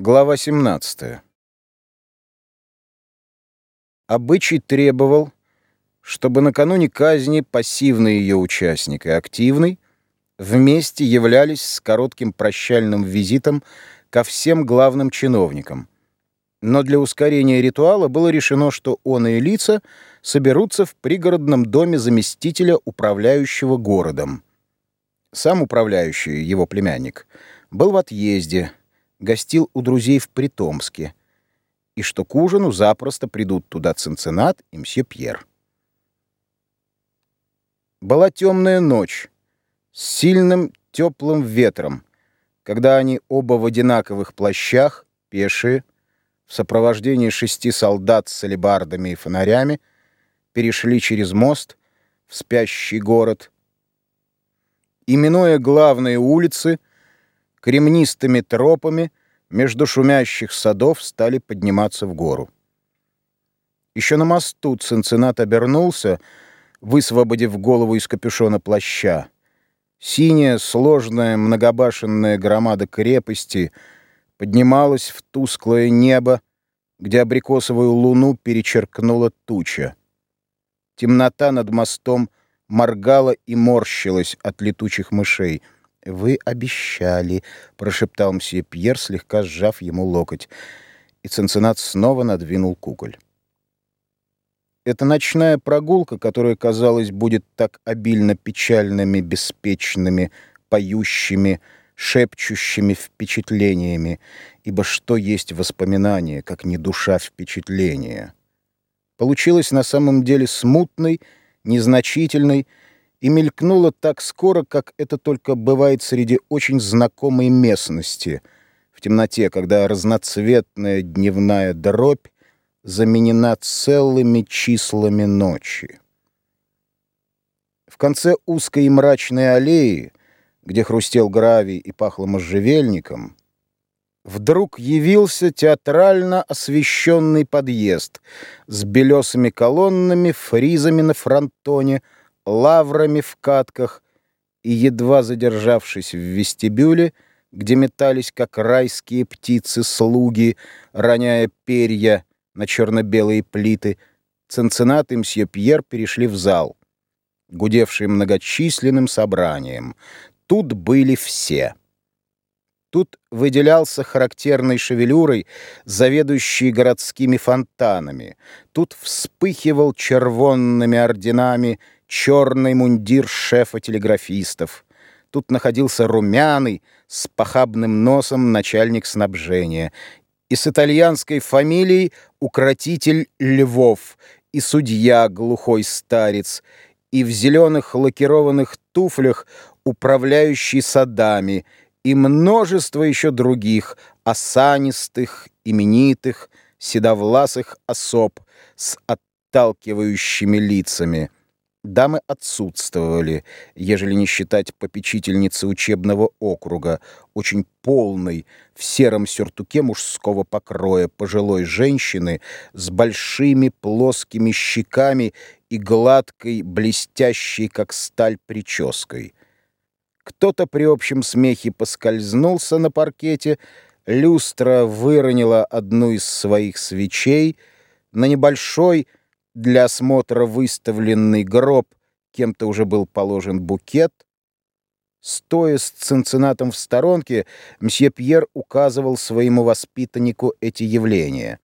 Глава 17. Обычай требовал, чтобы накануне казни пассивный ее участник и активный вместе являлись с коротким прощальным визитом ко всем главным чиновникам. Но для ускорения ритуала было решено, что он и лица соберутся в пригородном доме заместителя управляющего городом. Сам управляющий, его племянник, был в отъезде, гостил у друзей в Притомске, и что к ужину запросто придут туда Цинциннат и мсье Пьер. Была темная ночь с сильным теплым ветром, когда они оба в одинаковых плащах, пешие, в сопровождении шести солдат с алебардами и фонарями, перешли через мост в спящий город. И, минуя главные улицы, кремнистыми тропами между шумящих садов стали подниматься в гору. Еще на мосту Цинциннат обернулся, высвободив голову из капюшона плаща. Синяя, сложная, многобашенная громада крепости поднималась в тусклое небо, где абрикосовую луну перечеркнула туча. Темнота над мостом моргала и морщилась от летучих мышей — «Вы обещали», — прошептал мсье Пьер, слегка сжав ему локоть. И Ценцинат снова надвинул куколь. Эта ночная прогулка, которая, казалось, будет так обильно печальными, беспечными, поющими, шепчущими впечатлениями, ибо что есть воспоминание, как не душа впечатления, получилась на самом деле смутной, незначительной, и мелькнула так скоро, как это только бывает среди очень знакомой местности, в темноте, когда разноцветная дневная дробь заменена целыми числами ночи. В конце узкой и мрачной аллеи, где хрустел гравий и пахло можжевельником, вдруг явился театрально освещенный подъезд с белесыми колоннами, фризами на фронтоне, лаврами в катках и, едва задержавшись в вестибюле, где метались, как райские птицы-слуги, роняя перья на черно-белые плиты, Ценцинат и мсье Пьер перешли в зал, гудевший многочисленным собранием. Тут были все. Тут выделялся характерной шевелюрой заведующий городскими фонтанами. Тут вспыхивал червонными орденами черный мундир шефа телеграфистов. Тут находился румяный, с похабным носом начальник снабжения. И с итальянской фамилией укротитель Львов, и судья глухой старец, и в зеленых лакированных туфлях управляющий садами, и множество еще других осанистых, именитых, седовласых особ с отталкивающими лицами. Дамы отсутствовали, ежели не считать попечительницы учебного округа, очень полной, в сером сюртуке мужского покроя, пожилой женщины с большими плоскими щеками и гладкой, блестящей, как сталь, прической. Кто-то при общем смехе поскользнулся на паркете, люстра выронила одну из своих свечей на небольшой, для осмотра выставленный гроб, кем-то уже был положен букет. Стоя с цинцинатом в сторонке, мсье Пьер указывал своему воспитаннику эти явления.